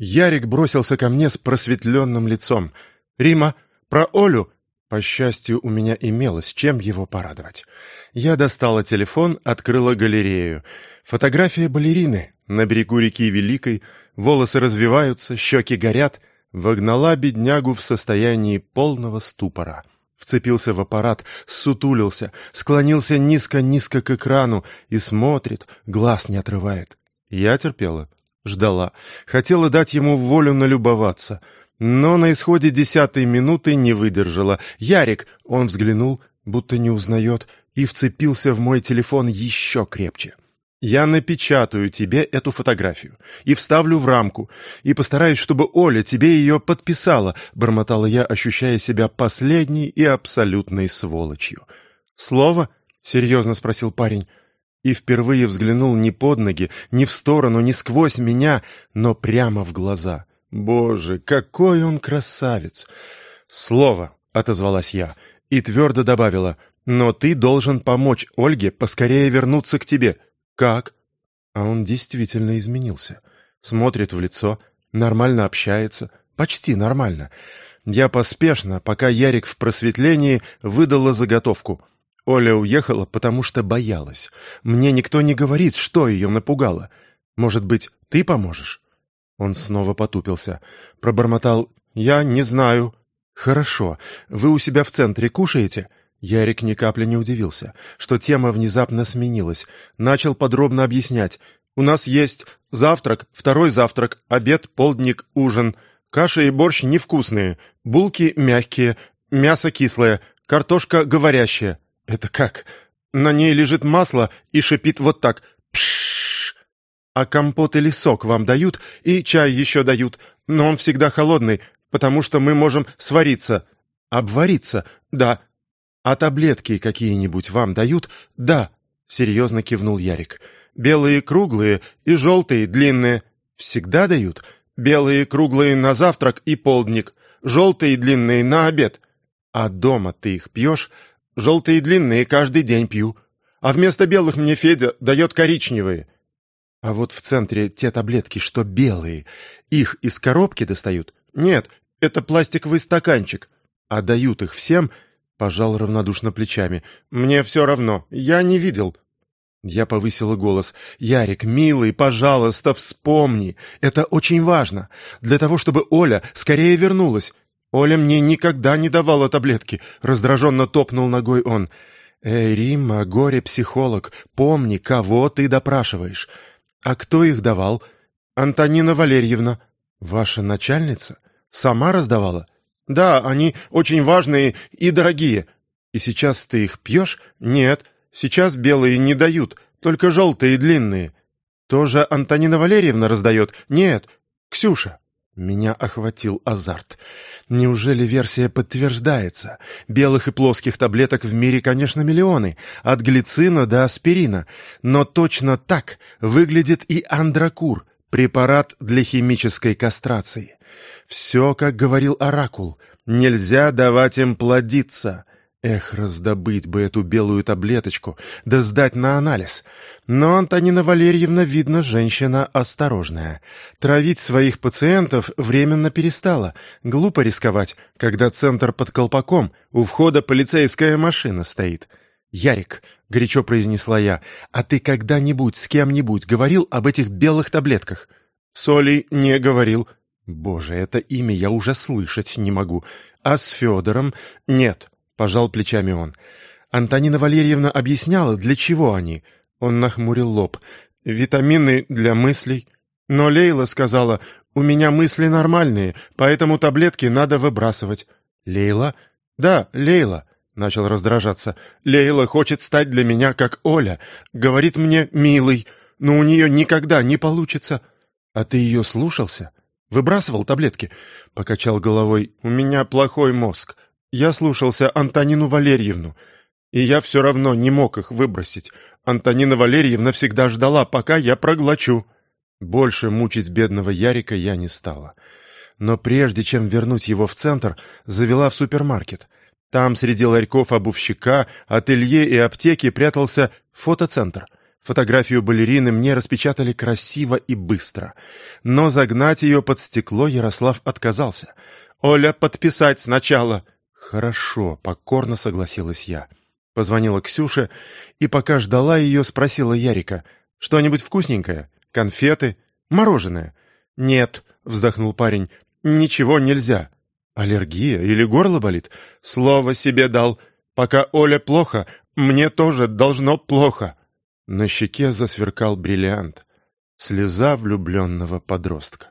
Ярик бросился ко мне с просветленным лицом. «Рима, про Олю!» По счастью, у меня имелось чем его порадовать. Я достала телефон, открыла галерею. Фотография балерины. На берегу реки Великой, волосы развиваются, щеки горят. Вогнала беднягу в состоянии полного ступора. Вцепился в аппарат, сутулился, склонился низко-низко к экрану и смотрит, глаз не отрывает. Я терпела, ждала, хотела дать ему волю налюбоваться, но на исходе десятой минуты не выдержала. «Ярик!» — он взглянул, будто не узнает, и вцепился в мой телефон еще крепче. Я напечатаю тебе эту фотографию и вставлю в рамку, и постараюсь, чтобы Оля тебе ее подписала», — бормотала я, ощущая себя последней и абсолютной сволочью. «Слово?» — серьезно спросил парень. И впервые взглянул не под ноги, не в сторону, не сквозь меня, но прямо в глаза. «Боже, какой он красавец!» «Слово!» — отозвалась я и твердо добавила. «Но ты должен помочь Ольге поскорее вернуться к тебе». «Как?» А он действительно изменился. Смотрит в лицо, нормально общается, почти нормально. Я поспешно, пока Ярик в просветлении, выдала заготовку. Оля уехала, потому что боялась. Мне никто не говорит, что ее напугало. Может быть, ты поможешь?» Он снова потупился. Пробормотал «Я не знаю». «Хорошо. Вы у себя в центре кушаете?» Ярик ни капли не удивился, что тема внезапно сменилась. Начал подробно объяснять. «У нас есть завтрак, второй завтрак, обед, полдник, ужин. Каша и борщ невкусные, булки мягкие, мясо кислое, картошка говорящая». «Это как?» «На ней лежит масло и шипит вот так. Пшшш. А компот или сок вам дают, и чай еще дают, но он всегда холодный, потому что мы можем свариться». «Обвариться? Да, «А таблетки какие-нибудь вам дают?» «Да», — серьезно кивнул Ярик. «Белые круглые и желтые длинные. Всегда дают? Белые круглые на завтрак и полдник, желтые длинные на обед. А дома ты их пьешь? Желтые длинные каждый день пью. А вместо белых мне Федя дает коричневые». «А вот в центре те таблетки, что белые, их из коробки достают?» «Нет, это пластиковый стаканчик. А дают их всем...» Пожал равнодушно плечами. «Мне все равно. Я не видел». Я повысила голос. «Ярик, милый, пожалуйста, вспомни. Это очень важно. Для того, чтобы Оля скорее вернулась. Оля мне никогда не давала таблетки», — раздраженно топнул ногой он. «Эй, Римма, горе-психолог, помни, кого ты допрашиваешь. А кто их давал?» «Антонина Валерьевна». «Ваша начальница? Сама раздавала?» Да, они очень важные и дорогие. И сейчас ты их пьешь? Нет, сейчас белые не дают, только желтые и длинные. Тоже Антонина Валерьевна раздает? Нет, Ксюша. Меня охватил азарт. Неужели версия подтверждается? Белых и плоских таблеток в мире, конечно, миллионы, от глицина до аспирина. Но точно так выглядит и андракур, препарат для химической кастрации. Все, как говорил Оракул, нельзя давать им плодиться. Эх, раздобыть бы эту белую таблеточку, да сдать на анализ. Но Антонина Валерьевна, видно, женщина осторожная. Травить своих пациентов временно перестала. Глупо рисковать, когда центр под колпаком, у входа полицейская машина стоит. «Ярик», — горячо произнесла я, — «а ты когда-нибудь с кем-нибудь говорил об этих белых таблетках?» «С Олей не говорил», Боже, это имя я уже слышать не могу. А с Федором? Нет, пожал плечами он. Антонина Валерьевна объясняла, для чего они. Он нахмурил лоб. Витамины для мыслей. Но Лейла сказала, у меня мысли нормальные, поэтому таблетки надо выбрасывать. Лейла? Да, Лейла. Начал раздражаться. Лейла хочет стать для меня как Оля. Говорит мне «милый», но у нее никогда не получится. А ты ее слушался? Выбрасывал таблетки?» Покачал головой. «У меня плохой мозг. Я слушался Антонину Валерьевну, и я все равно не мог их выбросить. Антонина Валерьевна всегда ждала, пока я проглочу». Больше мучить бедного Ярика я не стала. Но прежде чем вернуть его в центр, завела в супермаркет. Там среди ларьков обувщика, ателье и аптеки прятался фотоцентр. Фотографию балерины мне распечатали красиво и быстро. Но загнать ее под стекло Ярослав отказался. «Оля, подписать сначала!» «Хорошо», — покорно согласилась я. Позвонила Ксюше и, пока ждала ее, спросила Ярика. «Что-нибудь вкусненькое? Конфеты? Мороженое?» «Нет», — вздохнул парень, — «ничего нельзя». «Аллергия или горло болит?» «Слово себе дал. Пока Оля плохо, мне тоже должно плохо». На щеке засверкал бриллиант. Слеза влюбленного подростка.